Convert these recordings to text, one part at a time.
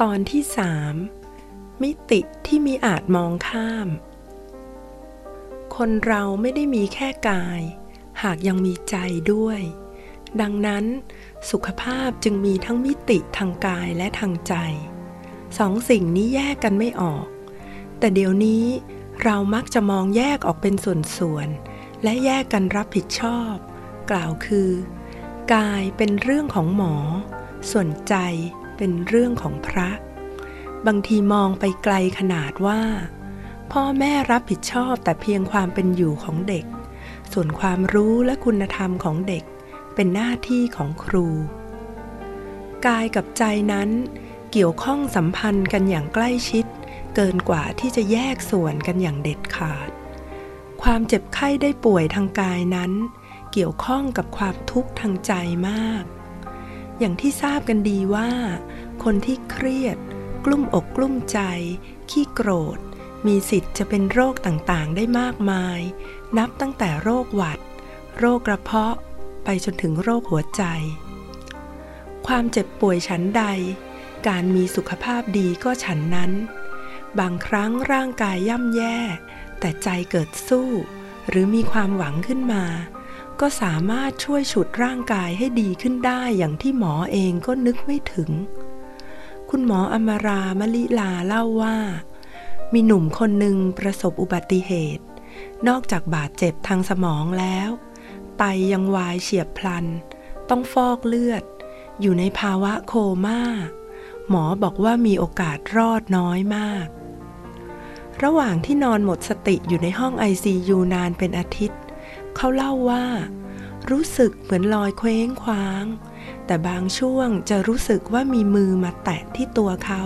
ตอนที่สามมิติที่มีอาจมองข้าม คนเราไม่ได้มีแค่กาย หากยังมีใจด้วย ดังนั้นสุขภาพจึงมีทั้งมิติทางกายและทางใจ สองสิ่งนี้แยกกันไม่ออก แต่เดี๋ยวนี้เรามักจะมองแยกออกเป็นส่วนๆ และแยกกันรับผิดชอบ กล่าวคือ กายเป็นเรื่องของหมอ ส่วนใจเเป็นเรื่องของพระ บางทีมองไปไกลขนาดว่า พ่อแม่รับผิดชอบแต่เพียงความเป็นอยู่ของเด็ก ส่วนความรู้และคุณธรรมของเด็กเป็นหน้าที่ของครู กายกับใจนั้นเกี่ยวข้องสัมพันธ์กันอย่างใกล้ชิด เกินกว่าที่จะแยกส่วนกันอย่างเด็ดขาด ความเจ็บไข้ได้ป่วยทางกายนั้น เกี่ยวข้องกับความทุกข์ทางใจมาก อย่างที่ทราบกันดีว่า คนที่เครียด กลุ้มอกกลุ้มใจ ขี้โกรธ มีสิทธิ์จะเป็นโรคต่างๆ ได้มากมาย นับตั้งแต่โรคหวัด โรคกระเพาะ ไปจนถึงโรคหัวใจ ความเจ็บป่วยฉันใด การมีสุขภาพดีก็ฉันนั้น บางครั้งร่างกายย่ำแย่ แต่ใจเกิดสู้ หรือมีความหวังขึ้นมา ก็สามารถช่วยฉุดร่างกายให้ดีขึ้นได้อย่างที่หมอเองก็นึกไม่ถึง คุณหมออมรามลิลาเล่าว่า มีหนุ่มคนหนึ่งประสบอุบัติเหตุ นอกจากบาดเจ็บทางสมองแล้ว ไตยังวายเฉียบพลัน ต้องฟอกเลือด อยู่ในภาวะโคม่า หมอบอกว่ามีโอกาสรอดน้อยมาก ระหว่างที่นอนหมดสติอยู่ในห้อง ICU นานเป็นอาทิตย์ เขาเล่าว่า รู้สึกเหมือนลอยเคว้งคว้าง แต่บางช่วงจะรู้สึกว่ามีมือมาแตะที่ตัวเขา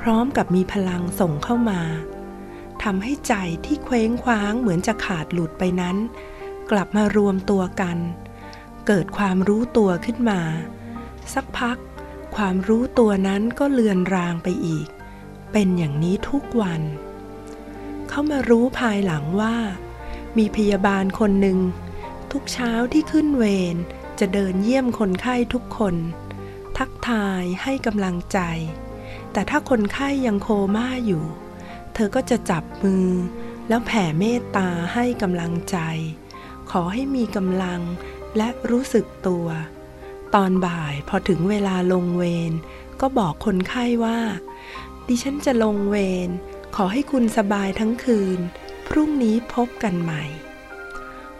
พร้อมกับมีพลังส่งเข้ามาทำให้ใจที่เคว้งคว้างเหมือนจะขาดหลุดไปนั้น กลับมารวมตัวกัน เกิดความรู้ตัวขึ้นมา สักพัก ความรู้ตัวนั้นก็เลือนรางไปอีก เป็นอย่างนี้ทุกวัน เขามารู้ภายหลังว่า มีพยาบาลคนหนึ่ง ทุกเช้าที่ขึ้นเวรจะเดินเยี่ยมคนไข้ทุกคน ทักทายให้กำลังใจ แต่ถ้าคนไข้ยังโคม่าอยู่ เธอก็จะจับมือ แล้วแผ่เมตตาให้กำลังใจ ขอให้มีกำลังและรู้สึกตัว ตอนบ่ายพอถึงเวลาลงเวรก็บอกคนไข้ว่า ดิฉันจะลงเวรขอให้คุณสบายทั้งคืน พรุ่งนี้พบกันใหม่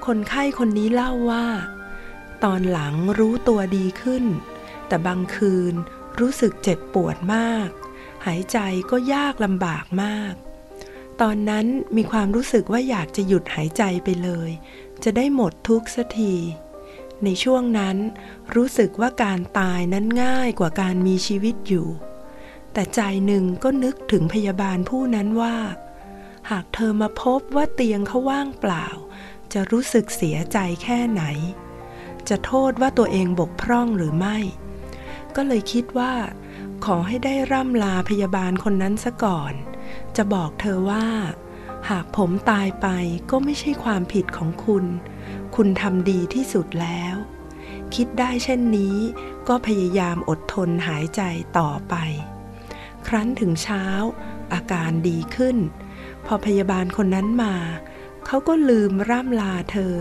คนไข้คนนี้เล่าว่า ตอนหลังรู้ตัวดีขึ้น แต่บางคืนรู้สึกเจ็บปวดมาก หายใจก็ยากลำบากมาก ตอนนั้นมีความรู้สึกว่าอยากจะหยุดหายใจไปเลย จะได้หมดทุกข์สักทีในช่วงนั้นรู้สึกว่าการตายนั้นง่ายกว่าการมีชีวิตอยู่ แต่ใจหนึ่งก็นึกถึงพยาบาลผู้นั้นว่า หากเธอมาพบว่าเตียงเขาว่างเปล่า จะรู้สึกเสียใจแค่ไหน จะโทษว่าตัวเองบกพร่องหรือไม่ ก็เลยคิดว่า ขอให้ได้ร่ำลาพยาบาลคนนั้นซะก่อน จะบอกเธอว่า หากผมตายไปก็ไม่ใช่ความผิดของคุณ คุณทำดีที่สุดแล้ว คิดได้เช่นนี้ก็พยายามอดทนหายใจต่อไป ครั้นถึงเช้า อาการดีขึ้น พอพยาบาลคนนั้นมา เขาก็ลืมร่ำลาเธอ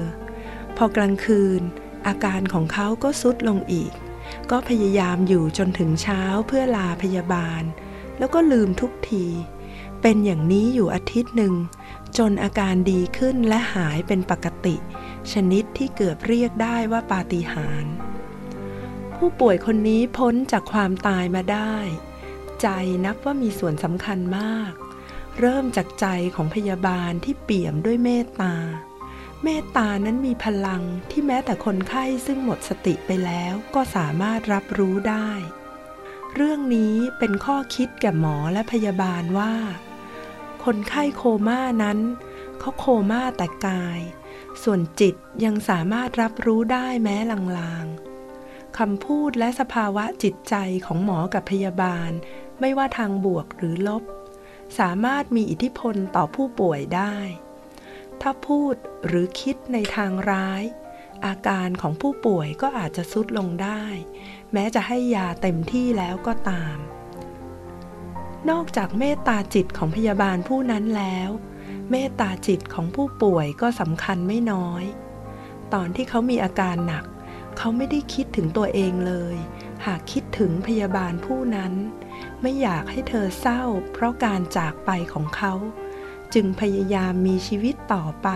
พอกลางคืน อาการของเขาก็สุดลงอีก ก็พยายามอยู่จนถึงเช้าเพื่อลาพยาบาล แล้วก็ลืมทุกที เป็นอย่างนี้อยู่อาทิตย์หนึ่ง จนอาการดีขึ้นและหายเป็นปกติ ชนิดที่เกือบเรียกได้ว่าปาฏิหาริย์ผู้ป่วยคนนี้พ้นจากความตายมาได้ ใจนับว่ามีส่วนสำคัญมาก เริ่มจากใจของพยาบาลที่เปี่ยมด้วยเมตตา เมตตานั้นมีพลังที่แม้แต่คนไข้ซึ่งหมดสติไปแล้วก็สามารถรับรู้ได้ เรื่องนี้เป็นข้อคิดแก่หมอและพยาบาลว่า คนไข้โคม่านั้น เขาโคม่าแต่กาย ส่วนจิตยังสามารถรับรู้ได้แม้ลางๆคำพูดและสภาวะจิตใจของหมอกับพยาบาล ไม่ว่าทางบวกหรือลบ สามารถมีอิทธิพลต่อผู้ป่วยได้ ถ้าพูดหรือคิดในทางร้าย อาการของผู้ป่วยก็อาจจะทรุดลงได้ แม้จะให้ยาเต็มที่แล้วก็ตาม นอกจากเมตตาจิตของพยาบาลผู้นั้นแล้ว เมตตาจิตของผู้ป่วยก็สำคัญไม่น้อย ตอนที่เขามีอาการหนัก เขาไม่ได้คิดถึงตัวเองเลย หากคิดถึงพยาบาลผู้นั้น ไม่อยากให้เธอเศร้า เพราะการจากไปของเขา จึงพยายามมีชีวิตต่อไป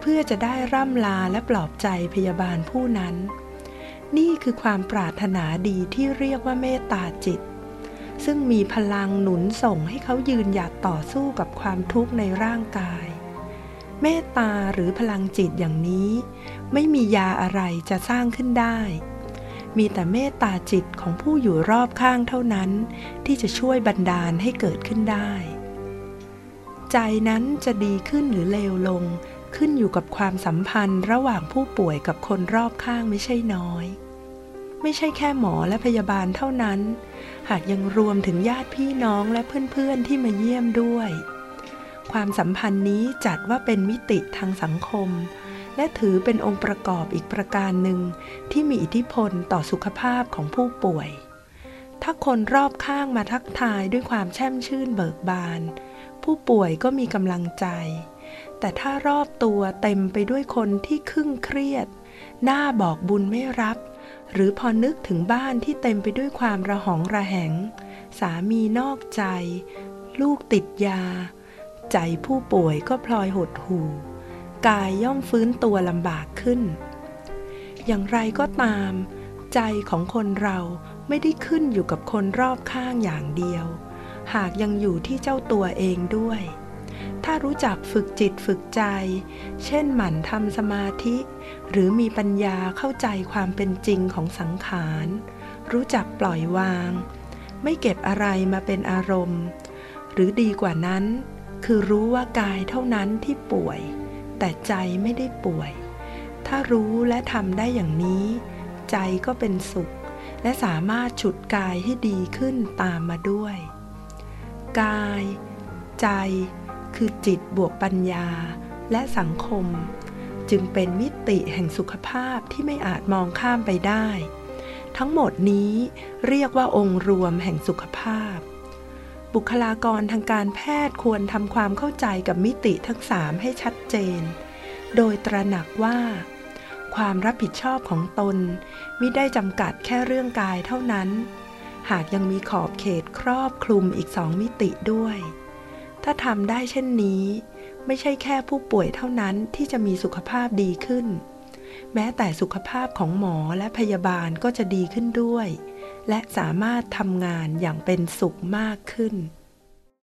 เพื่อจะได้ร่ำลาและปลอบใจพยาบาลผู้นั้น นี่คือความปรารถนาดีที่เรียกว่าเมตตาจิต ซึ่งมีพลังหนุนส่งให้เขายืนหยัดต่อสู้กับความทุกข์ในร่างกาย เมตตาหรือพลังจิตอย่างนี้ ไม่มียาอะไรจะสร้างขึ้นได้ มีแต่เมตตาจิตของผู้อยู่รอบข้างเท่านั้น ที่จะช่วยบันดาลให้เกิดขึ้นได้ ใจนั้นจะดีขึ้นหรือเลวลง ขึ้นอยู่กับความสัมพันธ์ระหว่างผู้ป่วยกับคนรอบข้างไม่ใช่น้อย ไม่ใช่แค่หมอและพยาบาลเท่านั้น หากยังรวมถึงญาติพี่น้องและเพื่อนๆที่มาเยี่ยมด้วย ความสัมพันธ์นี้จัดว่าเป็นมิติทางสังคม และถือเป็นองค์ประกอบอีกประการหนึ่ง ที่มีอิทธิพลต่อสุขภาพของผู้ป่วย ถ้าคนรอบข้างมาทักทายด้วยความแช่มชื่นเบิกบาน ผู้ป่วยก็มีกำลังใจ แต่ถ้ารอบตัวเต็มไปด้วยคนที่ครึ่งเครียด หน้าบอกบุญไม่รับ หรือพอนึกถึงบ้านที่เต็มไปด้วยความระหองระแหง สามีนอกใจ ลูกติดยา ใจผู้ป่วยก็พลอยหดหู่ กายย่อมฟื้นตัวลำบากขึ้น อย่างไรก็ตาม ใจของคนเราไม่ได้ขึ้นอยู่กับคนรอบข้างอย่างเดียว หากยังอยู่ที่เจ้าตัวเองด้วย ถ้ารู้จักฝึกจิตฝึกใจ เช่นหมั่นทำสมาธิ หรือมีปัญญาเข้าใจความเป็นจริงของสังขาร รู้จักปล่อยวาง ไม่เก็บอะไรมาเป็นอารมณ์ หรือดีกว่านั้น คือรู้ว่ากายเท่านั้นที่ป่วย แต่ใจไม่ได้ป่วย ถ้ารู้และทำได้อย่างนี้ ใจก็เป็นสุข และสามารถฉุดกายให้ดีขึ้นตามมาด้วย กาย ใจ คือจิตบวกปัญญาและสังคม จึงเป็นมิติแห่งสุขภาพที่ไม่อาจมองข้ามไปได้ ทั้งหมดนี้เรียกว่าองค์รวมแห่งสุขภาพ บุคลากรทางการแพทย์ควรทำความเข้าใจกับมิติทั้งสามให้ชัดเจน โดยตระหนักว่า ความรับผิดชอบของตนมิได้จำกัดแค่เรื่องกายเท่านั้น หากยังมีขอบเขตครอบคลุมอีกสองมิติด้วย ถ้าทำได้เช่นนี้ ไม่ใช่แค่ผู้ป่วยเท่านั้นที่จะมีสุขภาพดีขึ้น แม้แต่สุขภาพของหมอและพยาบาลก็จะดีขึ้นด้วย และสามารถทำงานอย่างเป็นสุขมากขึ้น